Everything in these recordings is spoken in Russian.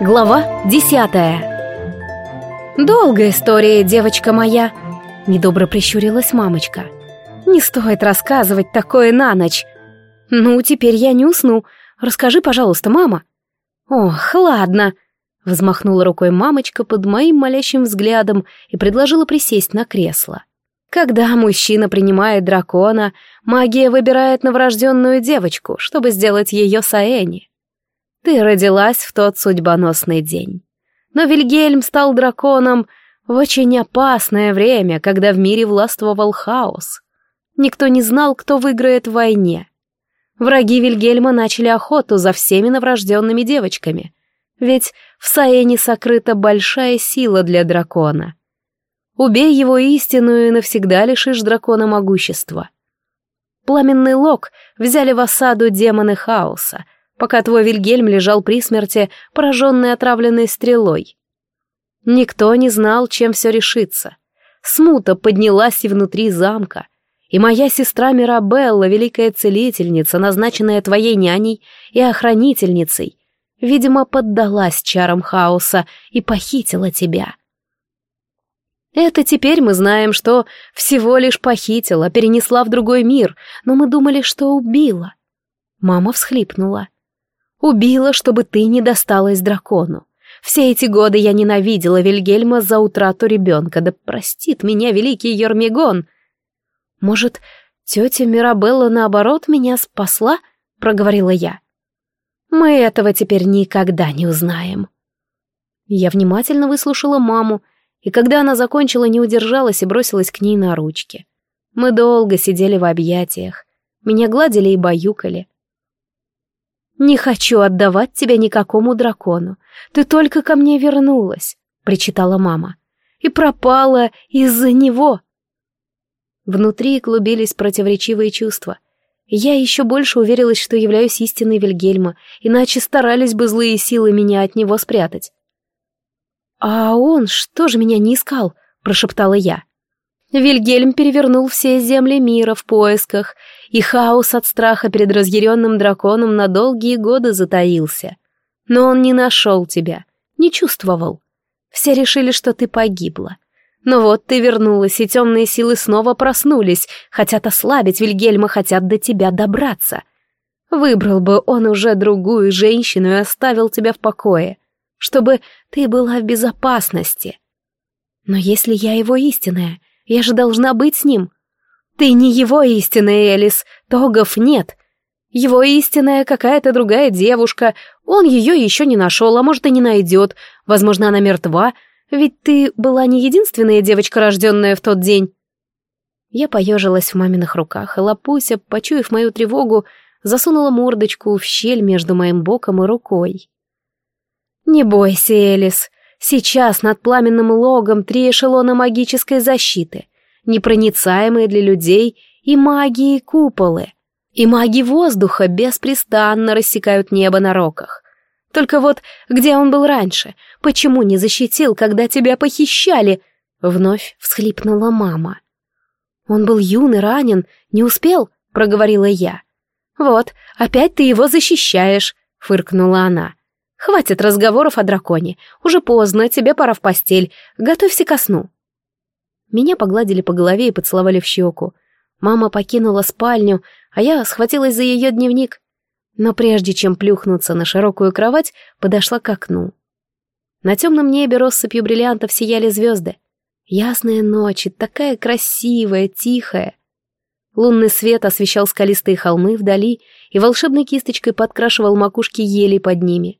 Глава десятая «Долгая история, девочка моя», — недобро прищурилась мамочка. «Не стоит рассказывать такое на ночь. Ну, теперь я не усну. Расскажи, пожалуйста, мама». «Ох, ладно», — взмахнула рукой мамочка под моим молящим взглядом и предложила присесть на кресло. Когда мужчина принимает дракона, магия выбирает новорожденную девочку, чтобы сделать ее Саэни. Ты родилась в тот судьбоносный день. Но Вильгельм стал драконом в очень опасное время, когда в мире властвовал хаос. Никто не знал, кто выиграет в войне. Враги Вильгельма начали охоту за всеми новорожденными девочками. Ведь в Саэне сокрыта большая сила для дракона. Убей его истину и навсегда лишишь дракона могущества. Пламенный лог взяли в осаду демоны хаоса — пока твой Вильгельм лежал при смерти, пораженный отравленной стрелой. Никто не знал, чем все решится. Смута поднялась и внутри замка, и моя сестра Мирабелла, великая целительница, назначенная твоей няней и охранительницей, видимо, поддалась чарам хаоса и похитила тебя. Это теперь мы знаем, что всего лишь похитила, перенесла в другой мир, но мы думали, что убила. Мама всхлипнула. Убила, чтобы ты не досталась дракону. Все эти годы я ненавидела Вильгельма за утрату ребенка, да простит меня великий Ермигон. Может, тетя Мирабелла наоборот меня спасла? Проговорила я. Мы этого теперь никогда не узнаем. Я внимательно выслушала маму, и когда она закончила, не удержалась и бросилась к ней на ручки. Мы долго сидели в объятиях. Меня гладили и баюкали. «Не хочу отдавать тебя никакому дракону. Ты только ко мне вернулась», — причитала мама. «И пропала из-за него». Внутри клубились противоречивые чувства. Я еще больше уверилась, что являюсь истинной Вильгельма, иначе старались бы злые силы меня от него спрятать. «А он что же меня не искал?» — прошептала я. Вильгельм перевернул все земли мира в поисках, и хаос от страха перед разъяренным драконом на долгие годы затаился. Но он не нашел тебя, не чувствовал. Все решили, что ты погибла. Но вот ты вернулась, и темные силы снова проснулись, хотят ослабить Вильгельма, хотят до тебя добраться. Выбрал бы он уже другую женщину и оставил тебя в покое, чтобы ты была в безопасности. Но если я его истинная, я же должна быть с ним. Ты не его истинная, Элис, Тогов нет. Его истинная какая-то другая девушка. Он ее еще не нашел, а может и не найдет. Возможно, она мертва. Ведь ты была не единственная девочка, рожденная в тот день. Я поежилась в маминых руках, и Лапуся, почуяв мою тревогу, засунула мордочку в щель между моим боком и рукой. «Не бойся, Элис. Сейчас над пламенным логом три эшелона магической защиты, непроницаемые для людей и магии куполы, и маги воздуха беспрестанно рассекают небо на роках. Только вот где он был раньше? Почему не защитил, когда тебя похищали? Вновь всхлипнула мама. Он был юн и ранен, не успел, проговорила я. Вот, опять ты его защищаешь, фыркнула она. Хватит разговоров о драконе. Уже поздно, тебе пора в постель. Готовься ко сну. Меня погладили по голове и поцеловали в щеку. Мама покинула спальню, а я схватилась за ее дневник. Но прежде чем плюхнуться на широкую кровать, подошла к окну. На темном небе россыпью бриллиантов сияли звезды. Ясная ночь и такая красивая, тихая. Лунный свет освещал скалистые холмы вдали и волшебной кисточкой подкрашивал макушки ели под ними.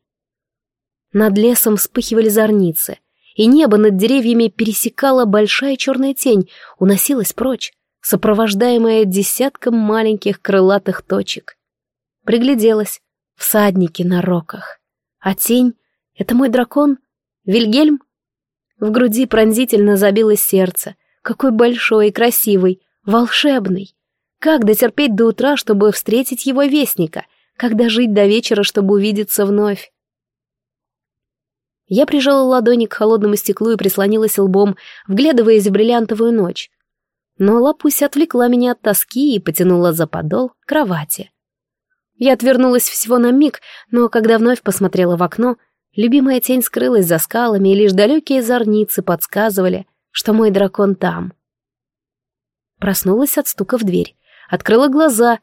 Над лесом вспыхивали зорницы, и небо над деревьями пересекала большая черная тень, уносилась прочь, сопровождаемая десятком маленьких крылатых точек. Пригляделась, всадники на роках. А тень — это мой дракон? Вильгельм? В груди пронзительно забилось сердце. Какой большой и красивый, волшебный. Как дотерпеть до утра, чтобы встретить его вестника? Когда жить до вечера, чтобы увидеться вновь? Я прижала ладони к холодному стеклу и прислонилась лбом, вглядываясь в бриллиантовую ночь. Но лапусь отвлекла меня от тоски и потянула за подол к кровати. Я отвернулась всего на миг, но когда вновь посмотрела в окно, Любимая тень скрылась за скалами, и лишь далекие зорницы подсказывали, что мой дракон там. Проснулась от стука в дверь. Открыла глаза.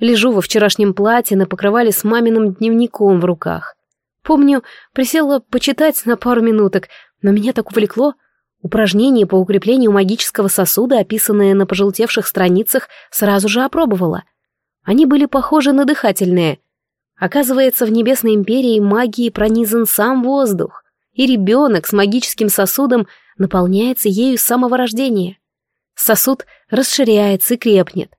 Лежу во вчерашнем платье на покрывале с маминым дневником в руках. Помню, присела почитать на пару минуток, но меня так увлекло. Упражнения по укреплению магического сосуда, описанные на пожелтевших страницах, сразу же опробовала. Они были похожи на дыхательные. Оказывается, в Небесной Империи магией пронизан сам воздух, и ребенок с магическим сосудом наполняется ею с самого рождения. Сосуд расширяется и крепнет.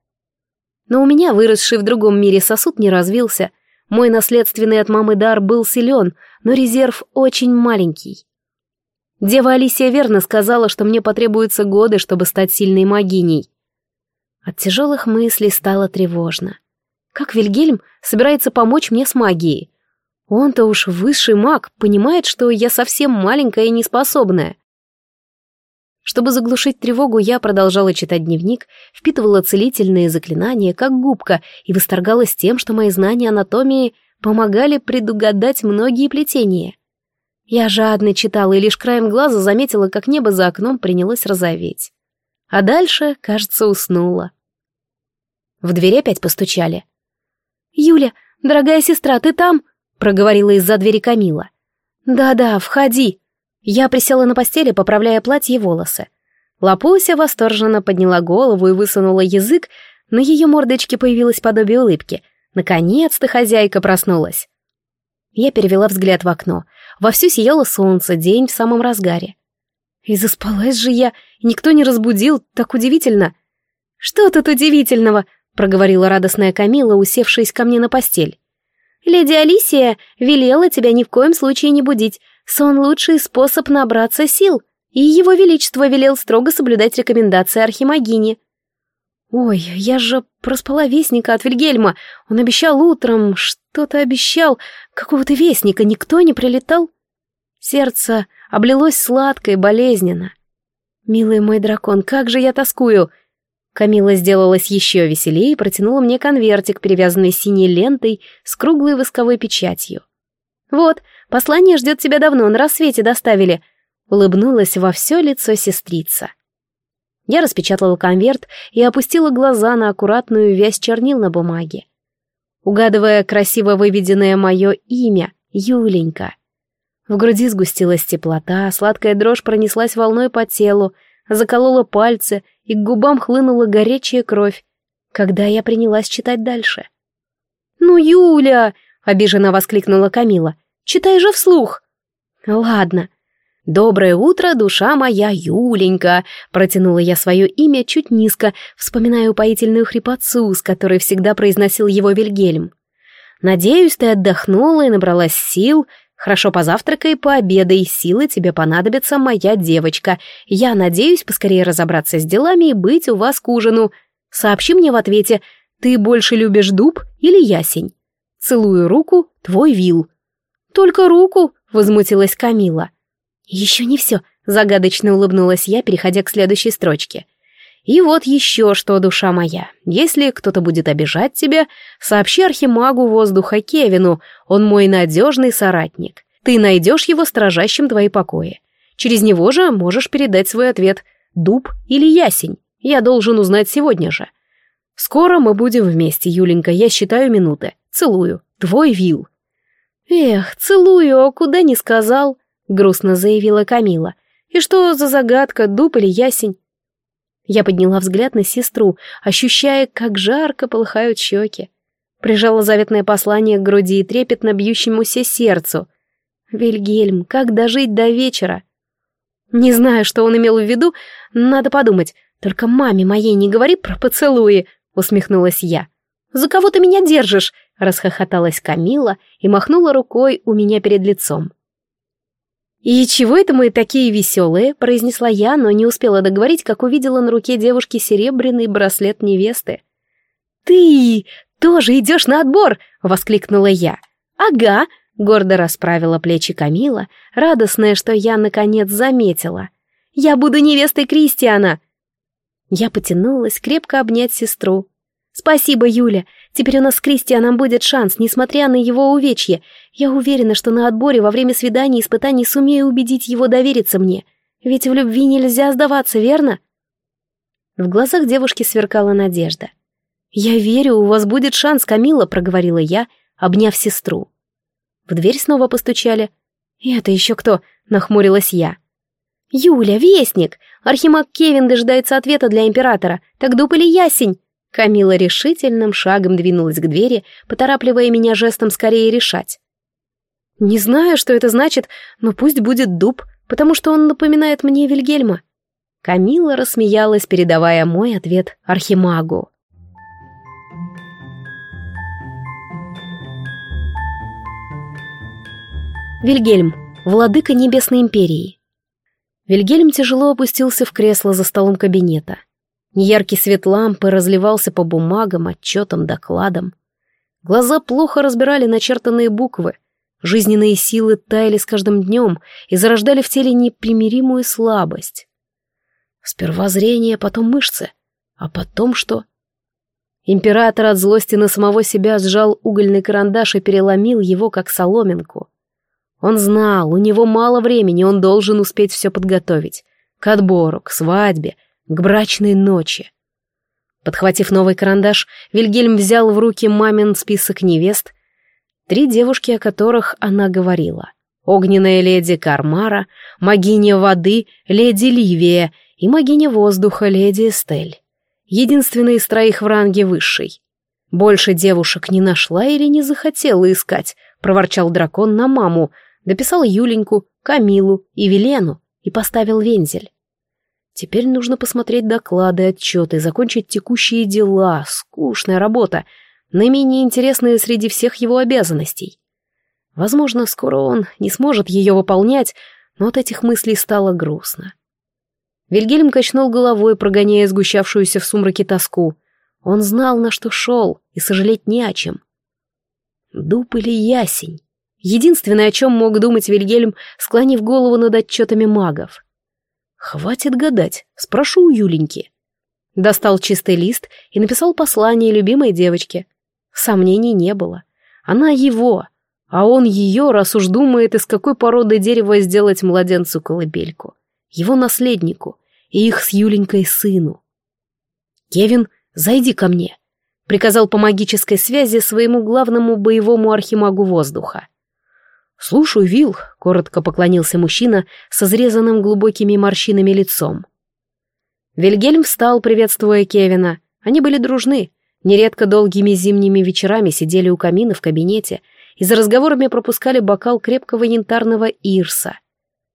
Но у меня, выросший в другом мире, сосуд не развился. Мой наследственный от мамы дар был силен, но резерв очень маленький. Дева Алисия верно сказала, что мне потребуются годы, чтобы стать сильной магиней. От тяжелых мыслей стало тревожно. Как Вильгельм собирается помочь мне с магией? Он-то уж высший маг, понимает, что я совсем маленькая и неспособная. Чтобы заглушить тревогу, я продолжала читать дневник, впитывала целительные заклинания, как губка, и восторгалась тем, что мои знания анатомии помогали предугадать многие плетения. Я жадно читала и лишь краем глаза заметила, как небо за окном принялось розоветь. А дальше, кажется, уснула. В дверь опять постучали. «Юля, дорогая сестра, ты там?» — проговорила из-за двери Камила. «Да-да, входи», я присела на постели, поправляя платье и волосы. Лапуся восторженно подняла голову и высунула язык, на ее мордочке появилось подобие улыбки. Наконец-то хозяйка проснулась. Я перевела взгляд в окно. Вовсю сияло солнце, день в самом разгаре. И заспалась же я, никто не разбудил, так удивительно. «Что тут удивительного?» — проговорила радостная Камила, усевшись ко мне на постель. «Леди Алисия велела тебя ни в коем случае не будить, Сон — лучший способ набраться сил, и его величество велел строго соблюдать рекомендации Архимагини. Ой, я же проспала вестника от Вильгельма. Он обещал утром, что-то обещал, какого-то вестника, никто не прилетал. Сердце облилось сладко и болезненно. «Милый мой дракон, как же я тоскую!» Камила сделалась еще веселее и протянула мне конвертик, перевязанный синей лентой с круглой восковой печатью. «Вот, Послание ждет тебя давно, на рассвете доставили», — улыбнулась во все лицо сестрица. Я распечатала конверт и опустила глаза на аккуратную вязь чернил на бумаге. Угадывая красиво выведенное мое имя, Юленька. В груди сгустилась теплота, сладкая дрожь пронеслась волной по телу, заколола пальцы, и к губам хлынула горячая кровь, когда я принялась читать дальше. «Ну, Юля!» — обиженно воскликнула Камила. Читай же вслух. Ладно. Доброе утро, душа моя, Юленька. Протянула я свое имя чуть низко, вспоминая упоительную хрипотцу, с которой всегда произносил его Вильгельм. Надеюсь, ты отдохнула и набралась сил. Хорошо позавтракай, пообедай, силы тебе понадобятся, моя девочка. Я надеюсь поскорее разобраться с делами и быть у вас к ужину. Сообщи мне в ответе, ты больше любишь дуб или ясень? Целую руку, твой Вил. «Только руку!» — возмутилась Камила. «Еще не все», — загадочно улыбнулась я, переходя к следующей строчке. «И вот еще что, душа моя, если кто-то будет обижать тебя, сообщи архимагу воздуха Кевину, он мой надежный соратник. Ты найдешь его сторожащим твои покои. Через него же можешь передать свой ответ, дуб или ясень. Я должен узнать сегодня же. Скоро мы будем вместе, Юленька, я считаю минуты. Целую. Твой Вил. «Эх, целую, а куда не сказал», — грустно заявила Камила. «И что за загадка, дуб или ясень?» Я подняла взгляд на сестру, ощущая, как жарко полыхают щеки. Прижала заветное послание к груди и трепетно бьющемуся сердцу. «Вильгельм, как дожить до вечера?» Не знаю, что он имел в виду, надо подумать. Только маме моей не говори про поцелуи, усмехнулась я. «За кого ты меня держишь?» — расхохоталась Камила и махнула рукой у меня перед лицом. «И чего это мы такие веселые?» — произнесла я, но не успела договорить, как увидела на руке девушки серебряный браслет невесты. «Ты тоже идешь на отбор!» — воскликнула я. «Ага!» — гордо расправила плечи Камила, радостная, что я наконец заметила. «Я буду невестой Кристиана!» Я потянулась крепко обнять сестру, «Спасибо, Юля. Теперь у нас с Кристианом будет шанс, несмотря на его увечье. Я уверена, что на отборе во время свиданий и испытаний сумею убедить его довериться мне. Ведь в любви нельзя сдаваться, верно?» В глазах девушки сверкала надежда. «Я верю, у вас будет шанс, Камила», — проговорила я, обняв сестру. В дверь снова постучали. «И это еще кто?» — нахмурилась я. «Юля, вестник! Архимаг Кевин дожидается ответа для императора. Так дуб или ясень?» Камила решительным шагом двинулась к двери, поторапливая меня жестом скорее решать. «Не знаю, что это значит, но пусть будет дуб, потому что он напоминает мне Вильгельма». Камила рассмеялась, передавая мой ответ Архимагу. Вильгельм, владыка Небесной Империи. Вильгельм тяжело опустился в кресло за столом кабинета. Неяркий свет лампы разливался по бумагам, отчетам, докладам. Глаза плохо разбирали начертанные буквы. Жизненные силы таяли с каждым днем и зарождали в теле непримиримую слабость. Сперва зрение, потом мышцы. А потом что? Император от злости на самого себя сжал угольный карандаш и переломил его, как соломинку. Он знал, у него мало времени, он должен успеть все подготовить. К отбору, к свадьбе, к брачной ночи. Подхватив новый карандаш, Вильгельм взял в руки мамин список невест, три девушки, о которых она говорила. Огненная леди Кармара, магиня воды, леди Ливия и магиня воздуха, леди Эстель. Единственная из троих в ранге высшей. Больше девушек не нашла или не захотела искать, проворчал дракон на маму, дописал Юленьку, Камилу и Велену и поставил вензель. Теперь нужно посмотреть доклады, отчеты, закончить текущие дела, скучная работа, наименее интересная среди всех его обязанностей. Возможно, скоро он не сможет ее выполнять, но от этих мыслей стало грустно. Вильгельм качнул головой, прогоняя сгущавшуюся в сумраке тоску. Он знал, на что шел, и сожалеть не о чем. Дуб или ясень? Единственное, о чем мог думать Вильгельм, склонив голову над отчетами магов. «Хватит гадать, спрошу у Юленьки». Достал чистый лист и написал послание любимой девочке. Сомнений не было. Она его, а он ее, раз уж думает, из какой породы дерева сделать младенцу колыбельку. Его наследнику и их с Юленькой сыну. «Кевин, зайди ко мне», — приказал по магической связи своему главному боевому архимагу воздуха. «Слушаю, Вил», — коротко поклонился мужчина с изрезанным глубокими морщинами лицом. Вильгельм встал, приветствуя Кевина. Они были дружны. Нередко долгими зимними вечерами сидели у камина в кабинете и за разговорами пропускали бокал крепкого янтарного ирса.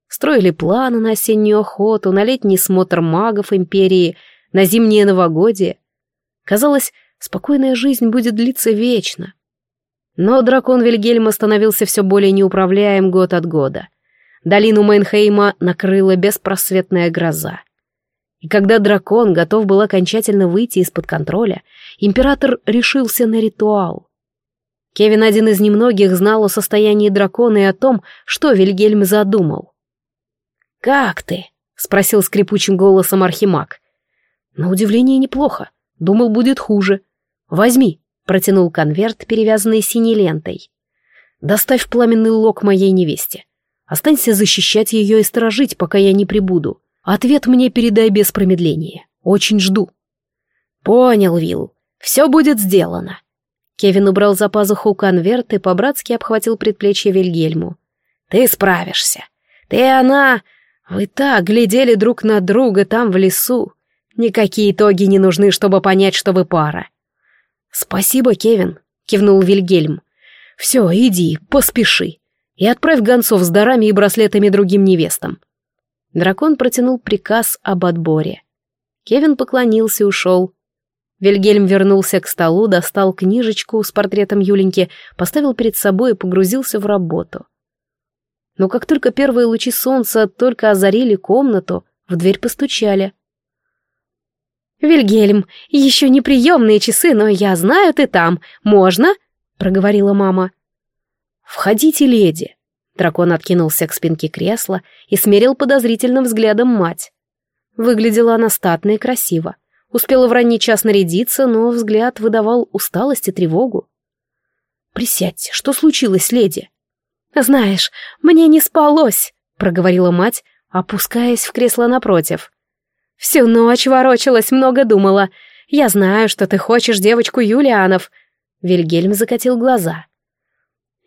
Строили планы на осеннюю охоту, на летний смотр магов империи, на зимнее новогодие. Казалось, спокойная жизнь будет длиться вечно. Но дракон Вильгельма становился все более неуправляем год от года. Долину Мейнхейма накрыла беспросветная гроза. И когда дракон готов был окончательно выйти из-под контроля, император решился на ритуал. Кевин один из немногих знал о состоянии дракона и о том, что Вильгельм задумал. «Как ты?» — спросил скрипучим голосом Архимаг. «На удивление неплохо. Думал, будет хуже. Возьми» протянул конверт, перевязанный синей лентой. «Доставь пламенный лог моей невесте. Останься защищать ее и сторожить, пока я не прибуду. Ответ мне передай без промедления. Очень жду». «Понял, Вилл. Все будет сделано». Кевин убрал за пазуху конверт и по-братски обхватил предплечье Вильгельму. «Ты справишься. Ты и она... Вы так глядели друг на друга там в лесу. Никакие итоги не нужны, чтобы понять, что вы пара. «Спасибо, Кевин», — кивнул Вильгельм. «Все, иди, поспеши. И отправь гонцов с дарами и браслетами другим невестам». Дракон протянул приказ об отборе. Кевин поклонился и ушел. Вильгельм вернулся к столу, достал книжечку с портретом Юленьки, поставил перед собой и погрузился в работу. Но как только первые лучи солнца только озарили комнату, в дверь постучали. «Вильгельм, еще не приемные часы, но я знаю, ты там. Можно?» — проговорила мама. «Входите, леди!» Дракон откинулся к спинке кресла и смерил подозрительным взглядом мать. Выглядела она статно и красиво. Успела в ранний час нарядиться, но взгляд выдавал усталость и тревогу. «Присядьте, что случилось, леди?» «Знаешь, мне не спалось», — проговорила мать, опускаясь в кресло напротив. «Всю ночь ворочалась, много думала. Я знаю, что ты хочешь девочку Юлианов». Вильгельм закатил глаза.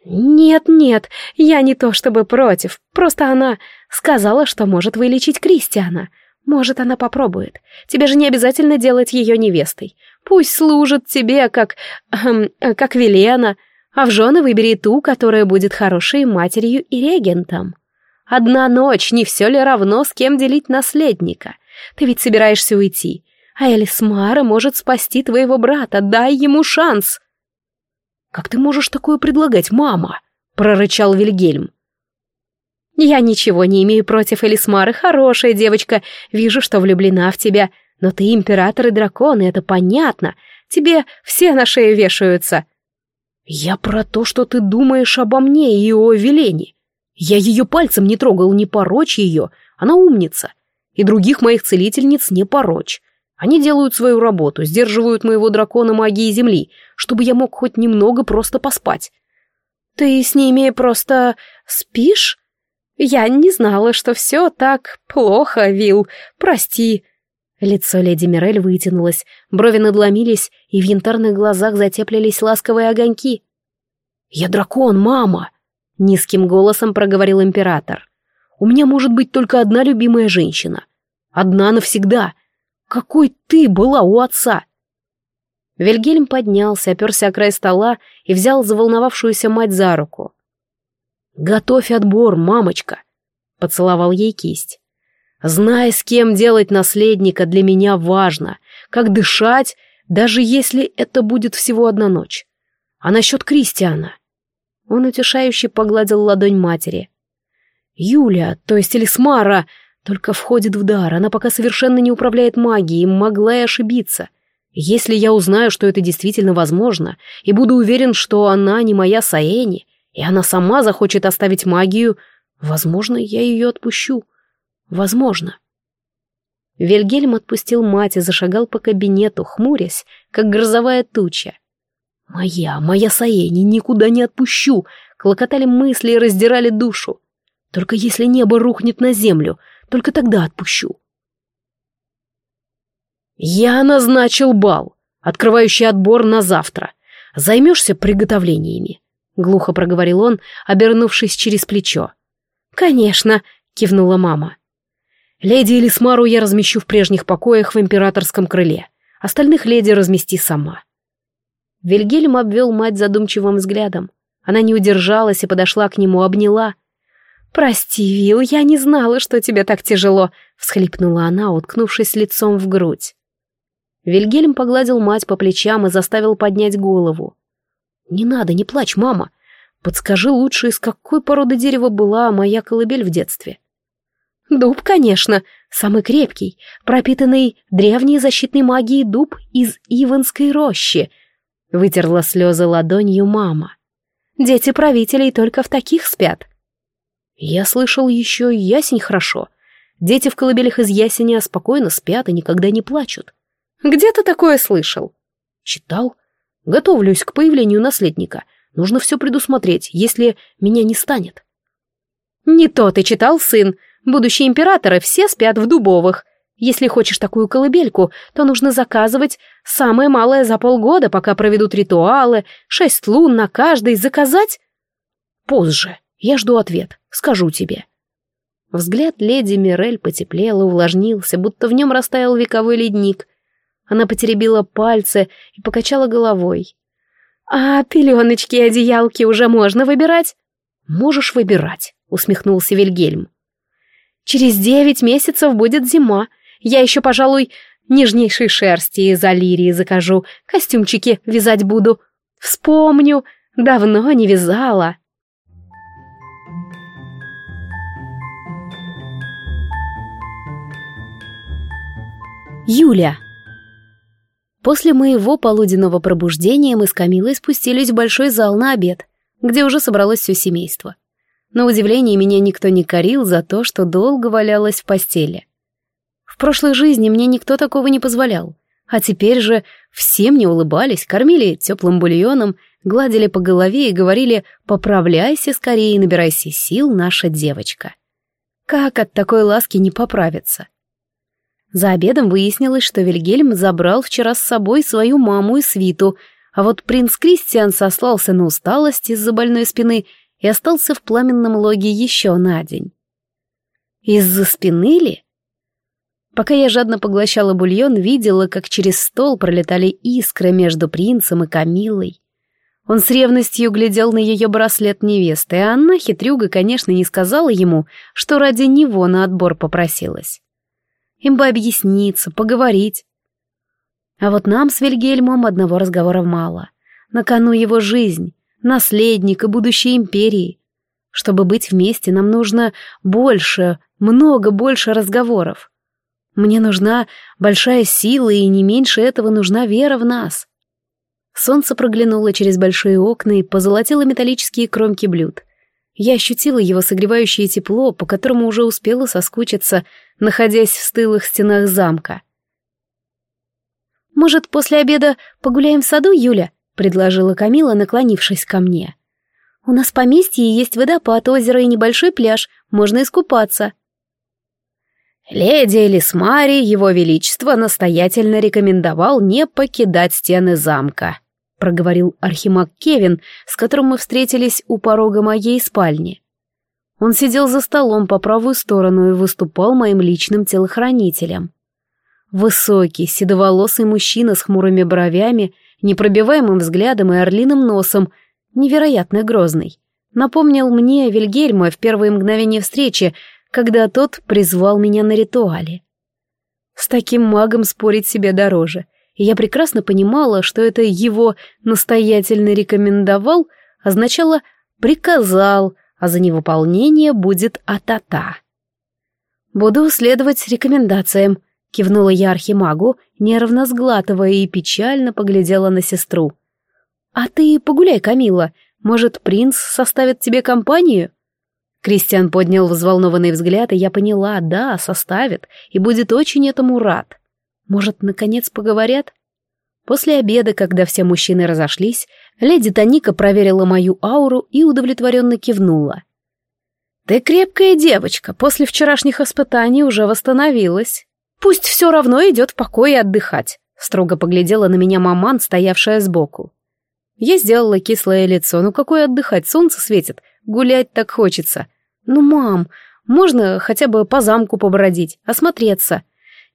«Нет, нет, я не то чтобы против, просто она сказала, что может вылечить Кристиана. Может, она попробует. Тебе же не обязательно делать ее невестой. Пусть служит тебе, как... Эм, как Велена, а в жены выбери ту, которая будет хорошей матерью и регентом. Одна ночь, не все ли равно, с кем делить наследника? Ты ведь собираешься уйти, а Элисмара может спасти твоего брата, дай ему шанс. «Как ты можешь такое предлагать, мама?» — прорычал Вильгельм. «Я ничего не имею против Элисмары, хорошая девочка, вижу, что влюблена в тебя, но ты император и дракон, и это понятно, тебе все на шею вешаются». «Я про то, что ты думаешь обо мне и о Велене. Я ее пальцем не трогал, не порочь ее, она умница. И других моих целительниц не порочь. Они делают свою работу, сдерживают моего дракона магии Земли, чтобы я мог хоть немного просто поспать. Ты с ними просто спишь? Я не знала, что все так плохо, Вил. Прости. Лицо леди Мирель вытянулось, брови надломились, и в янтарных глазах затеплились ласковые огоньки. «Я дракон, мама!» — низким голосом проговорил император. «У меня может быть только одна любимая женщина. Одна навсегда. Какой ты была у отца!» Вильгельм поднялся, оперся о край стола и взял заволновавшуюся мать за руку. «Готовь отбор, мамочка!» — поцеловал ей кисть. «Знай, с кем делать наследника, для меня важно, как дышать, даже если это будет всего одна ночь. А насчет Кристиана?» Он утешающе погладил ладонь матери. «Юля, то есть Элисмара, только входит в дар, она пока совершенно не управляет магией, могла и ошибиться. Если я узнаю, что это действительно возможно, и буду уверен, что она не моя Саэни, и она сама захочет оставить магию, возможно, я ее отпущу. Возможно. Вильгельм отпустил мать и зашагал по кабинету, хмурясь, как грозовая туча. «Моя, моя Саэни, никуда не отпущу!» Клокотали мысли и раздирали душу. «Только если небо рухнет на землю, только тогда отпущу». «Я назначил бал, открывающий отбор на завтра. Займешься приготовлениями?» — глухо проговорил он, обернувшись через плечо. «Конечно», — кивнула мама. «Леди Элисмару я размещу в прежних покоях в императорском крыле. Остальных леди размести сама». Вильгельм обвел мать задумчивым взглядом. Она не удержалась и подошла к нему, обняла. «Прости, Вил, я не знала, что тебе так тяжело», — всхлипнула она, уткнувшись лицом в грудь. Вильгельм погладил мать по плечам и заставил поднять голову. «Не надо, не плачь, мама. Подскажи лучше, из какой породы дерева была моя колыбель в детстве?» «Дуб, конечно, самый крепкий, пропитанный древней защитной магией дуб из Иванской рощи», — вытерла слезы ладонью мама. «Дети правителей только в таких спят». «Я слышал еще ясень хорошо. Дети в колыбелях из ясеня спокойно спят и никогда не плачут». Где ты такое слышал? Читал. Готовлюсь к появлению наследника. Нужно все предусмотреть, если меня не станет. Не то ты читал, сын. Будущие императоры все спят в дубовых. Если хочешь такую колыбельку, то нужно заказывать самое малое за полгода, пока проведут ритуалы, шесть лун на каждой, заказать? Позже. Я жду ответ. Скажу тебе. Взгляд леди Мирель потеплел и увлажнился, будто в нем растаял вековой ледник. Она потеребила пальцы и покачала головой. «А пеленочки и одеялки уже можно выбирать?» «Можешь выбирать», — усмехнулся Вильгельм. «Через девять месяцев будет зима. Я еще, пожалуй, нежнейшей шерсти из алирии закажу, костюмчики вязать буду. Вспомню, давно не вязала». Юля После моего полуденного пробуждения мы с Камилой спустились в большой зал на обед, где уже собралось все семейство. На удивление меня никто не корил за то, что долго валялась в постели. В прошлой жизни мне никто такого не позволял, А теперь же все мне улыбались, кормили теплым бульоном, гладили по голове и говорили «Поправляйся скорее набирайся сил, наша девочка». Как от такой ласки не поправиться? За обедом выяснилось, что Вильгельм забрал вчера с собой свою маму и свиту, а вот принц Кристиан сослался на усталость из-за больной спины и остался в пламенном логе еще на день. Из-за спины ли? Пока я жадно поглощала бульон, видела, как через стол пролетали искры между принцем и Камилой. Он с ревностью глядел на ее браслет невесты, а Анна, хитрюга, конечно, не сказала ему, что ради него на отбор попросилась. Им бы объясниться, поговорить. А вот нам с Вильгельмом одного разговора мало. На кону его жизнь, наследник и будущее империи. Чтобы быть вместе, нам нужно больше, много больше разговоров. Мне нужна большая сила, и не меньше этого нужна вера в нас. Солнце проглянуло через большие окна и позолотило металлические кромки блюд. Я ощутила его согревающее тепло, по которому уже успела соскучиться, находясь в стылых стенах замка. «Может, после обеда погуляем в саду, Юля?» — предложила Камила, наклонившись ко мне. «У нас в поместье есть водопад, озеро и небольшой пляж, можно искупаться». Леди Элисмари, его величество, настоятельно рекомендовал не покидать стены замка, проговорил архимаг Кевин, с которым мы встретились у порога моей спальни. Он сидел за столом по правую сторону и выступал моим личным телохранителем. Высокий, седоволосый мужчина с хмурыми бровями, непробиваемым взглядом и орлиным носом, невероятно грозный. Напомнил мне Вильгельма в первые мгновения встречи, когда тот призвал меня на ритуале. С таким магом спорить себе дороже, я прекрасно понимала, что это его настоятельно рекомендовал означало «приказал», а за невыполнение будет атата. «Буду следовать рекомендациям», — кивнула я архимагу, нервно сглатывая и печально поглядела на сестру. «А ты погуляй, Камила, может, принц составит тебе компанию?» Кристиан поднял взволнованный взгляд, и я поняла, да, составит, и будет очень этому рад. Может, наконец поговорят? После обеда, когда все мужчины разошлись, леди Таника проверила мою ауру и удовлетворенно кивнула. «Ты крепкая девочка, после вчерашних испытаний уже восстановилась. Пусть все равно идет в покое отдыхать», — строго поглядела на меня маман, стоявшая сбоку. Я сделала кислое лицо, ну какое отдыхать, солнце светит, гулять так хочется. «Ну, мам, можно хотя бы по замку побродить, осмотреться?»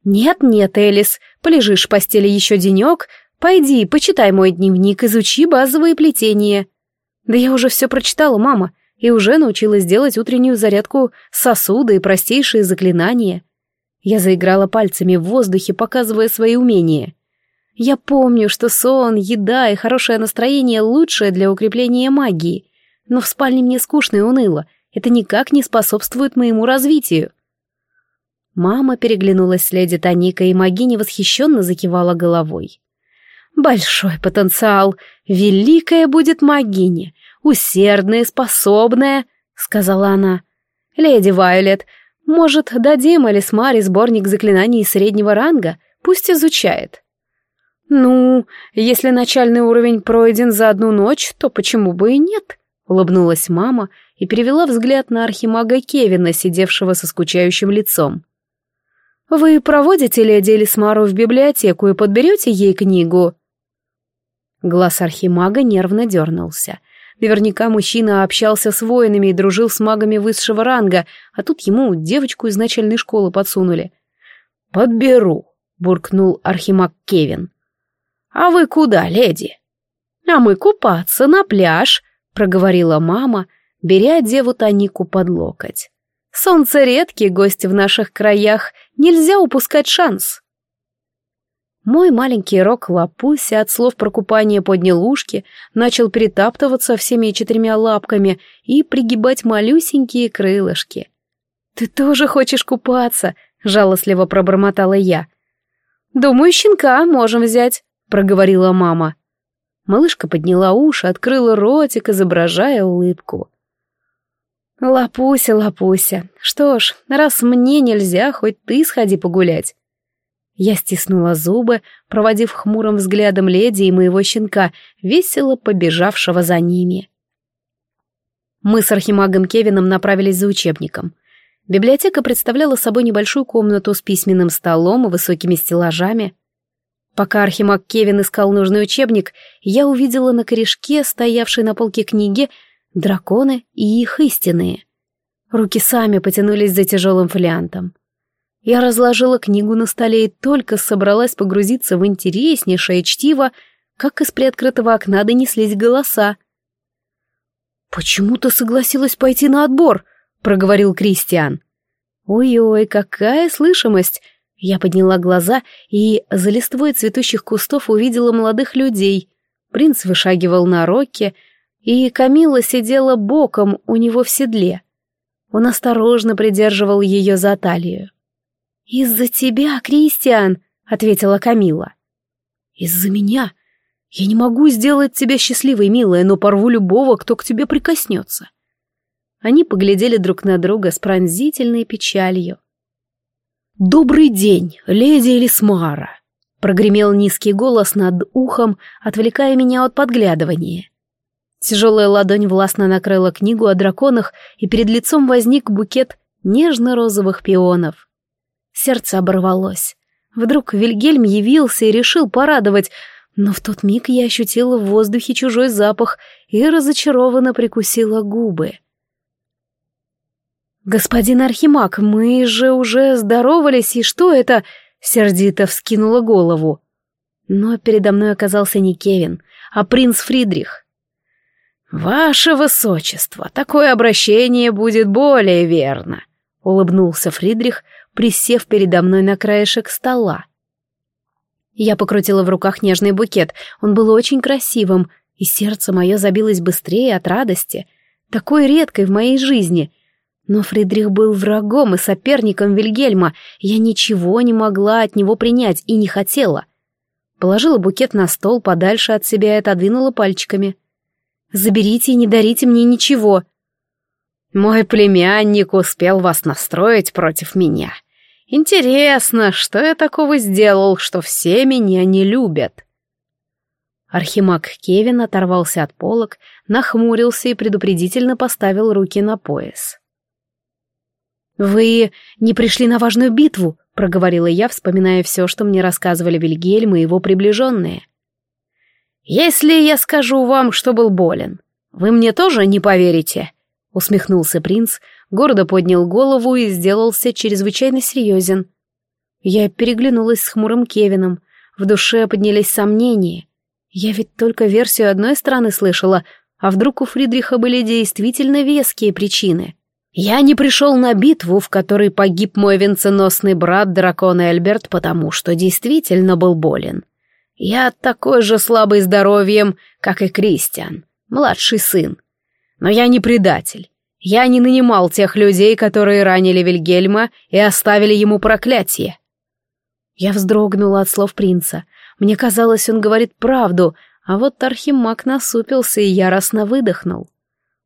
«Нет-нет, Элис, полежишь в постели еще денек, пойди, почитай мой дневник, изучи базовые плетения». «Да я уже все прочитала, мама, и уже научилась делать утреннюю зарядку сосуда и простейшие заклинания». Я заиграла пальцами в воздухе, показывая свои умения. Я помню, что сон, еда и хорошее настроение лучшее для укрепления магии, но в спальне мне скучно и уныло, это никак не способствует моему развитию. Мама переглянулась с леди Таникой, и Магини восхищенно закивала головой. «Большой потенциал! Великая будет Магини! Усердная, способная!» — сказала она. «Леди Вайолет, может, дадим Алисмаре сборник заклинаний среднего ранга? Пусть изучает». «Ну, если начальный уровень пройден за одну ночь, то почему бы и нет?» — улыбнулась мама и перевела взгляд на архимага Кевина, сидевшего со скучающим лицом. «Вы проводите леди Элисмару в библиотеку и подберете ей книгу?» Глаз архимага нервно дернулся. Наверняка мужчина общался с воинами и дружил с магами высшего ранга, а тут ему девочку из начальной школы подсунули. «Подберу», — буркнул архимаг Кевин. «А вы куда, леди?» «А мы купаться на пляж», — проговорила мама, беря деву Танику под локоть. «Солнце редкий гость в наших краях, нельзя упускать шанс». Мой маленький рок Лапуся от слов про купание поднял ушки, начал перетаптываться всеми четырьмя лапками и пригибать малюсенькие крылышки. «Ты тоже хочешь купаться?» — жалостливо пробормотала я. «Думаю, щенка можем взять», — проговорила мама. Малышка подняла уши, открыла ротик, изображая улыбку. «Лапуся, лапуся, что ж, раз мне нельзя, хоть ты сходи погулять». Я стиснула зубы, проводив хмурым взглядом леди и моего щенка, весело побежавшего за ними. Мы с архимагом Кевином направились за учебником. Библиотека представляла собой небольшую комнату с письменным столом и высокими стеллажами. Пока архимаг Кевин искал нужный учебник, я увидела на корешке, стоявшей на полке книги, драконы и их истинные. Руки сами потянулись за тяжелым фолиантом. Я разложила книгу на столе и только собралась погрузиться в интереснейшее чтиво, как из приоткрытого окна донеслись голоса. «Почему ты согласилась пойти на отбор?» — проговорил Кристиан. «Ой-ой, какая слышимость!» Я подняла глаза и за листвой цветущих кустов увидела молодых людей. Принц вышагивал на роке, и Камила сидела боком у него в седле. Он осторожно придерживал ее за талию. «Из-за тебя, Кристиан», — ответила Камила. «Из-за меня? Я не могу сделать тебя счастливой, милая, но порву любого, кто к тебе прикоснется». Они поглядели друг на друга с пронзительной печалью. «Добрый день, леди Элисмара!» — прогремел низкий голос над ухом, отвлекая меня от подглядывания. Тяжелая ладонь властно накрыла книгу о драконах, и перед лицом возник букет нежно-розовых пионов. Сердце оборвалось. Вдруг Вильгельм явился и решил порадовать, но в тот миг я ощутила в воздухе чужой запах и разочарованно прикусила губы. «Господин Архимаг, мы же уже здоровались, и что это?» — сердито вскинула голову. Но передо мной оказался не Кевин, а принц Фридрих. «Ваше высочество, такое обращение будет более верно», — улыбнулся Фридрих, присев передо мной на краешек стола. Я покрутила в руках нежный букет, он был очень красивым, и сердце мое забилось быстрее от радости, такой редкой в моей жизни. Но Фридрих был врагом и соперником Вильгельма, я ничего не могла от него принять и не хотела. Положила букет на стол подальше от себя и отодвинула пальчиками. «Заберите и не дарите мне ничего», мой племянник успел вас настроить против меня. Интересно, что я такого сделал, что все меня не любят?» Архимаг Кевин оторвался от полок, нахмурился и предупредительно поставил руки на пояс. «Вы не пришли на важную битву», — проговорила я, вспоминая все, что мне рассказывали Вильгельм и его приближенные. «Если я скажу вам, что был болен, вы мне тоже не поверите?» — усмехнулся принц, гордо поднял голову и сделался чрезвычайно серьезен. Я переглянулась с хмурым Кевином. В душе поднялись сомнения. Я ведь только версию одной стороны слышала, а вдруг у Фридриха были действительно веские причины. Я не пришел на битву, в которой погиб мой венценосный брат дракон Эльберт, потому что действительно был болен. Я такой же слабый здоровьем, как и Кристиан, младший сын. Но я не предатель. Я не нанимал тех людей, которые ранили Вильгельма и оставили ему проклятие. Я вздрогнула от слов принца. Мне казалось, он говорит правду, а вот Архимаг насупился и яростно выдохнул.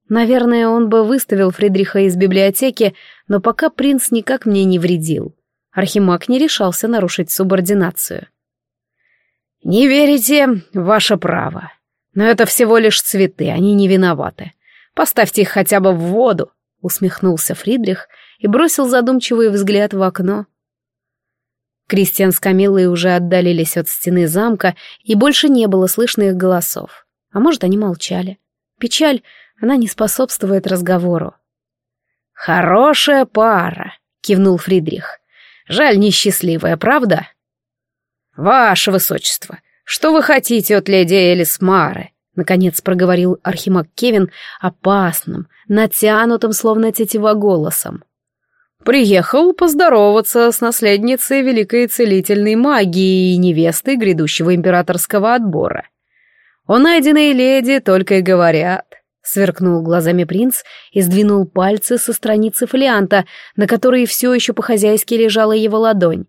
Наверное, он бы выставил Фридриха из библиотеки, но пока принц никак мне не вредил. Архимаг не решался нарушить субординацию. «Не верите? Ваше право. Но это всего лишь цветы, они не виноваты. Поставьте их хотя бы в воду, усмехнулся Фридрих и бросил задумчивый взгляд в окно. Кристиан с Камиллой уже отдалились от стены замка, и больше не было слышно их голосов. А может, они молчали. Печаль, она не способствует разговору. «Хорошая пара», — кивнул Фридрих. «Жаль, несчастливая, правда?» «Ваше высочество, что вы хотите от леди Элис Мары?» Наконец проговорил Архимаг Кевин опасным, натянутым, словно тетива голосом. «Приехал поздороваться с наследницей великой целительной магии и невестой грядущего императорского отбора. О найденной леди только и говорят». Сверкнул глазами принц и сдвинул пальцы со страницы фолианта, на которой все еще по-хозяйски лежала его ладонь.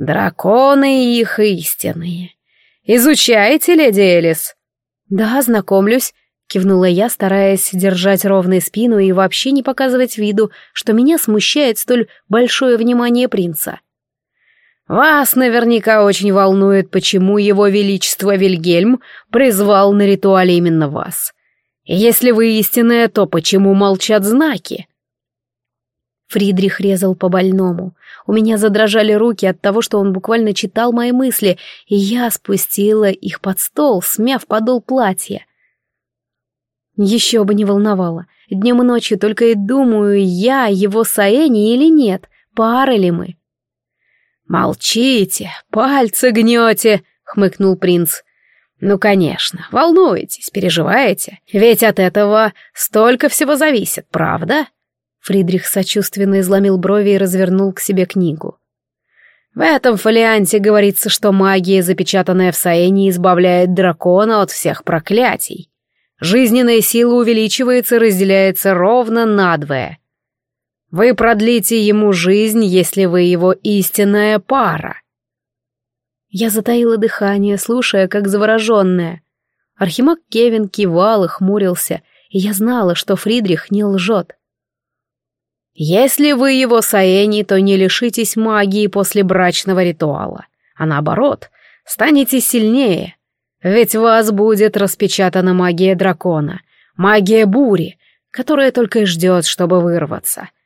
«Драконы их истинные. Изучайте, леди Элис?» «Да, знакомлюсь», — кивнула я, стараясь держать ровную спину и вообще не показывать виду, что меня смущает столь большое внимание принца. Вас наверняка очень волнует, почему его величество Вильгельм призвал на ритуале именно вас. И если вы истинная, то почему молчат знаки? Фридрих резал по больному. У меня задрожали руки от того, что он буквально читал мои мысли, и я спустила их под стол, смяв подол платья. Еще бы не волновало. Днем и ночью только и думаю, я его Саэни или нет, пары ли мы. «Молчите, пальцы гнете», — хмыкнул принц. «Ну, конечно, волнуетесь, переживаете, ведь от этого столько всего зависит, правда?» Фридрих сочувственно изломил брови и развернул к себе книгу. В этом фолианте говорится, что магия, запечатанная в Саэне, избавляет дракона от всех проклятий. Жизненная сила увеличивается и разделяется ровно надвое. Вы продлите ему жизнь, если вы его истинная пара. Я затаила дыхание, слушая, как завороженная. Архимаг Кевин кивал и хмурился, и я знала, что Фридрих не лжет. Если вы его Саэни, то не лишитесь магии после брачного ритуала, а наоборот, станете сильнее, ведь в вас будет распечатана магия дракона, магия бури, которая только и ждет, чтобы вырваться —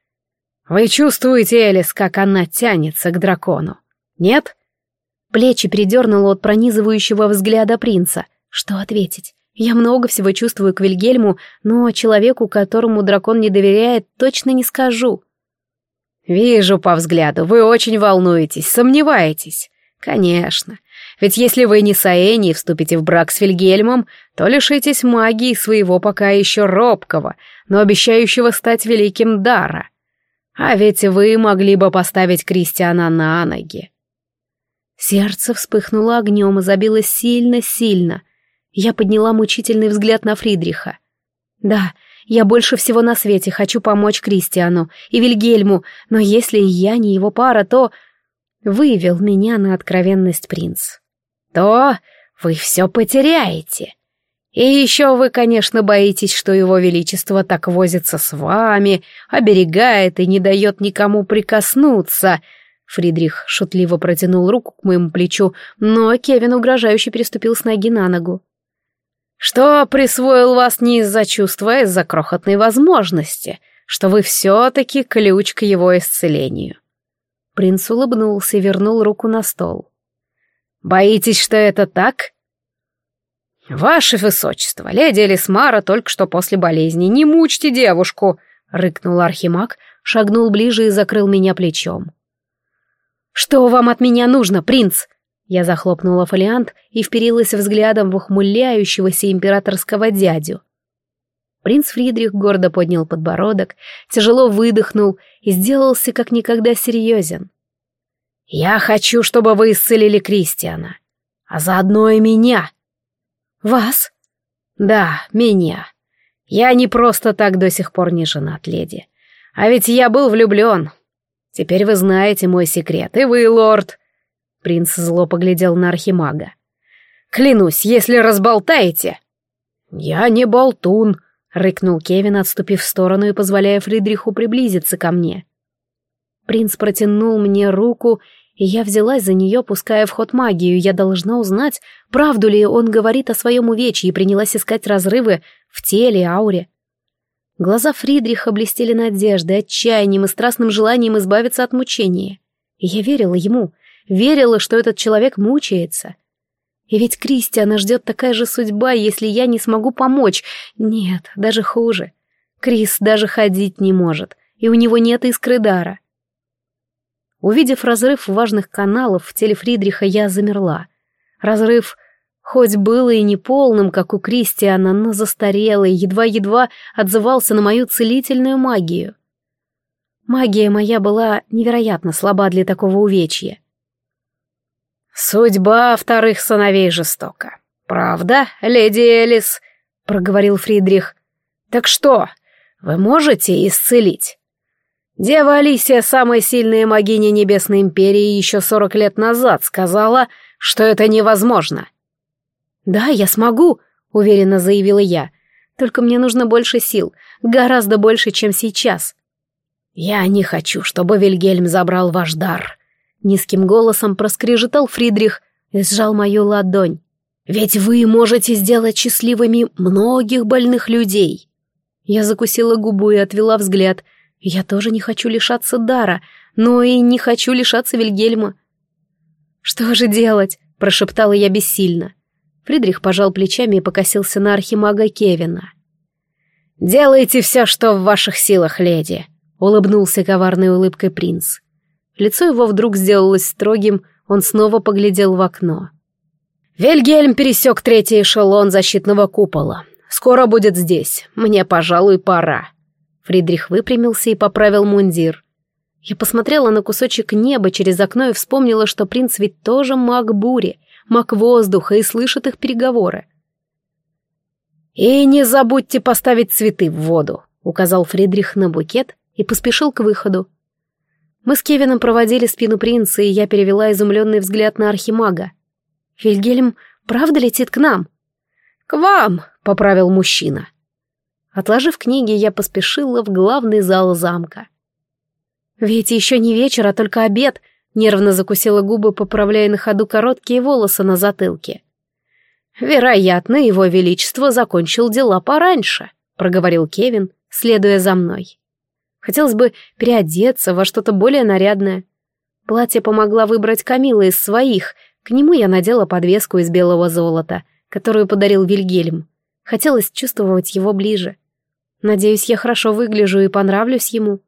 вы чувствуете, Элис, как она тянется к дракону? Нет? Плечи передернуло от пронизывающего взгляда принца. Что ответить? Я много всего чувствую к Вильгельму, но человеку, которому дракон не доверяет, точно не скажу. Вижу по взгляду, вы очень волнуетесь, сомневаетесь. Конечно. Ведь если вы не Саэни и вступите в брак с Вильгельмом, то лишитесь магии своего пока еще робкого, но обещающего стать великим дара. А ведь вы могли бы поставить Кристиана на ноги. Сердце вспыхнуло огнем и забилось сильно-сильно. Я подняла мучительный взгляд на Фридриха. Да, я больше всего на свете хочу помочь Кристиану и Вильгельму, но если я не его пара, то... Вывел меня на откровенность принц. То вы все потеряете. И еще вы, конечно, боитесь, что его величество так возится с вами, оберегает и не дает никому прикоснуться. Фридрих шутливо протянул руку к моему плечу, но Кевин угрожающе переступил с ноги на ногу. Что присвоил вас не из-за чувства, а из-за крохотной возможности, что вы все-таки ключ к его исцелению. Принц улыбнулся и вернул руку на стол. «Боитесь, что это так?» «Ваше высочество, леди Элисмара только что после болезни, не мучьте девушку!» — рыкнул Архимаг, шагнул ближе и закрыл меня плечом. «Что вам от меня нужно, принц?» Я захлопнула фолиант и вперилась взглядом в ухмыляющегося императорского дядю. Принц Фридрих гордо поднял подбородок, тяжело выдохнул и сделался как никогда серьезен. «Я хочу, чтобы вы исцелили Кристиана, а заодно и меня!» «Вас?» «Да, меня. Я не просто так до сих пор не женат, леди. А ведь я был влюблен. Теперь вы знаете мой секрет, и вы, лорд...» Принц зло поглядел на архимага. «Клянусь, если разболтаете...» «Я не болтун», — рыкнул Кевин, отступив в сторону и позволяя Фридриху приблизиться ко мне. Принц протянул мне руку, и я взялась за нее, пуская в ход магию. Я должна узнать, правду ли он говорит о своем увечье, и принялась искать разрывы в теле и ауре. Глаза Фридриха блестели надеждой, отчаянием и страстным желанием избавиться от мучения. Я верила ему, верила, что этот человек мучается. И ведь Кристиана ждет такая же судьба, если я не смогу помочь. Нет, даже хуже. Крис даже ходить не может, и у него нет искры дара. Увидев разрыв важных каналов в теле Фридриха, я замерла. Разрыв хоть был и не полным, как у Кристиана, но застарелый, едва-едва отзывался на мою целительную магию. Магия моя была невероятно слаба для такого увечья. «Судьба вторых сыновей жестока. Правда, леди Элис?» — проговорил Фридрих. «Так что, вы можете исцелить?» Дева Алисия, самая сильная магиня Небесной Империи, еще сорок лет назад сказала, что это невозможно. «Да, я смогу», — уверенно заявила я. «Только мне нужно больше сил, гораздо больше, чем сейчас». «Я не хочу, чтобы Вильгельм забрал ваш дар», — Низким голосом проскрежетал Фридрих и сжал мою ладонь. «Ведь вы можете сделать счастливыми многих больных людей!» Я закусила губу и отвела взгляд. Я тоже не хочу лишаться дара, но и не хочу лишаться Вильгельма. «Что же делать?» — прошептала я бессильно. Фридрих пожал плечами и покосился на архимага Кевина. «Делайте все, что в ваших силах, леди», — улыбнулся коварной улыбкой принц. Лицо его вдруг сделалось строгим, он снова поглядел в окно. «Вильгельм пересек третий эшелон защитного купола. Скоро будет здесь. Мне, пожалуй, пора». Фридрих выпрямился и поправил мундир. Я посмотрела на кусочек неба через окно и вспомнила, что принц ведь тоже маг бури, маг воздуха и слышит их переговоры. «И не забудьте поставить цветы в воду», — указал Фридрих на букет и поспешил к выходу. Мы с Кевином проводили спину принца, и я перевела изумленный взгляд на архимага. «Вильгельм правда летит к нам?» «К вам», — поправил мужчина. Отложив книги, я поспешила в главный зал замка. «Ведь еще не вечер, а только обед», — нервно закусила губы, поправляя на ходу короткие волосы на затылке. «Вероятно, его величество закончил дела пораньше», — проговорил Кевин, следуя за мной. Хотелось бы переодеться во что-то более нарядное. Платье помогла выбрать Камила из своих, к нему я надела подвеску из белого золота, которую подарил Вильгельм. Хотелось чувствовать его ближе. Надеюсь, я хорошо выгляжу и понравлюсь ему.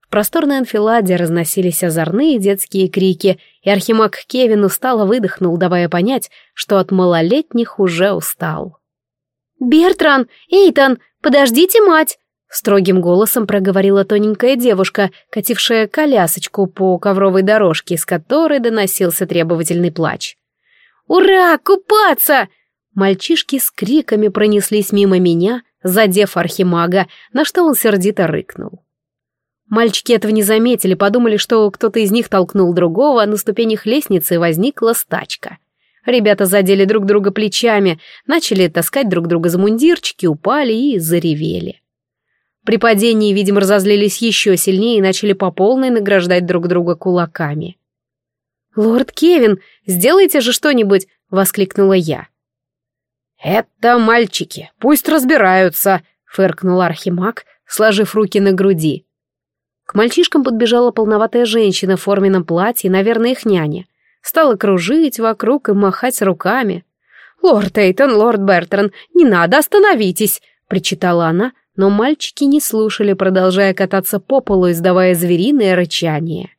В просторной анфиладе разносились озорные детские крики, и архимаг Кевин устало выдохнул, давая понять, что от малолетних уже устал. «Бертран! Эйтан! Подождите мать!» Строгим голосом проговорила тоненькая девушка, катившая колясочку по ковровой дорожке, с которой доносился требовательный плач. «Ура! Купаться!» Мальчишки с криками пронеслись мимо меня, задев архимага, на что он сердито рыкнул. Мальчики этого не заметили, подумали, что кто-то из них толкнул другого, а на ступенях лестницы возникла стачка. Ребята задели друг друга плечами, начали таскать друг друга за мундирчики, упали и заревели. При падении, видимо, разозлились еще сильнее и начали по полной награждать друг друга кулаками. «Лорд Кевин, сделайте же что-нибудь!» — воскликнула я. «Это мальчики, пусть разбираются!» — фыркнул Архимаг, сложив руки на груди. К мальчишкам подбежала полноватая женщина в форменном платье, наверное, их няня. Стала кружить вокруг и махать руками. «Лорд Эйтон, лорд Бертран, не надо, остановитесь!» — причитала она, но мальчики не слушали, продолжая кататься по полу, издавая звериное рычание.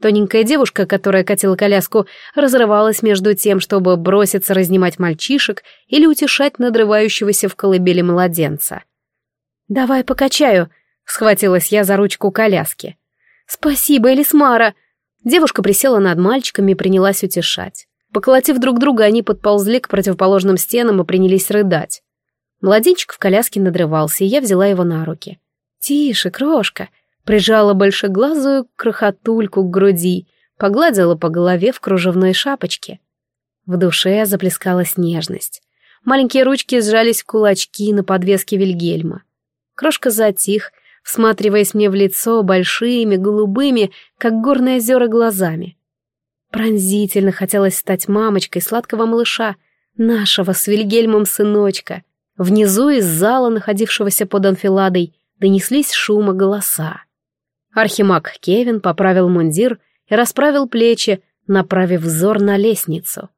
Тоненькая девушка, которая катила коляску, разрывалась между тем, чтобы броситься разнимать мальчишек или утешать надрывающегося в колыбели младенца. «Давай покачаю», Схватилась я за ручку коляски. «Спасибо, Элисмара!» Девушка присела над мальчиками и принялась утешать. Поколотив друг друга, они подползли к противоположным стенам и принялись рыдать. Младенчик в коляске надрывался, и я взяла его на руки. «Тише, крошка!» Прижала большеглазую крохотульку к груди, погладила по голове в кружевной шапочке. В душе заплескалась нежность. Маленькие ручки сжались в кулачки на подвеске Вильгельма. Крошка затих, всматриваясь мне в лицо большими, голубыми, как горные озера, глазами. Пронзительно хотелось стать мамочкой сладкого малыша, нашего с Вильгельмом сыночка. Внизу из зала, находившегося под анфиладой, донеслись шума голоса. Архимаг Кевин поправил мундир и расправил плечи, направив взор на лестницу.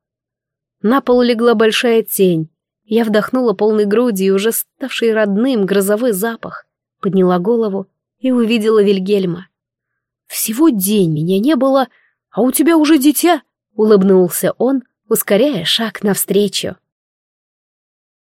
На пол легла большая тень. Я вдохнула полной грудью уже ставший родным грозовой запах подняла голову и увидела Вильгельма. «Всего день меня не было, а у тебя уже дитя!» — улыбнулся он, ускоряя шаг навстречу.